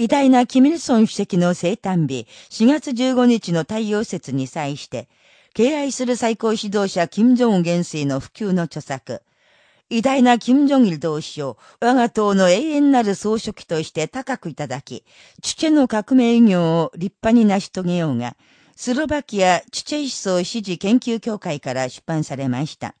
偉大なキミルソン主席の生誕日、4月15日の太陽節に際して、敬愛する最高指導者金正恩元帥の普及の著作、偉大な金正日同志を我が党の永遠なる総書記として高くいただき、チチェの革命業を立派に成し遂げようが、スロバキアチュチェ思想支持研究協会から出版されました。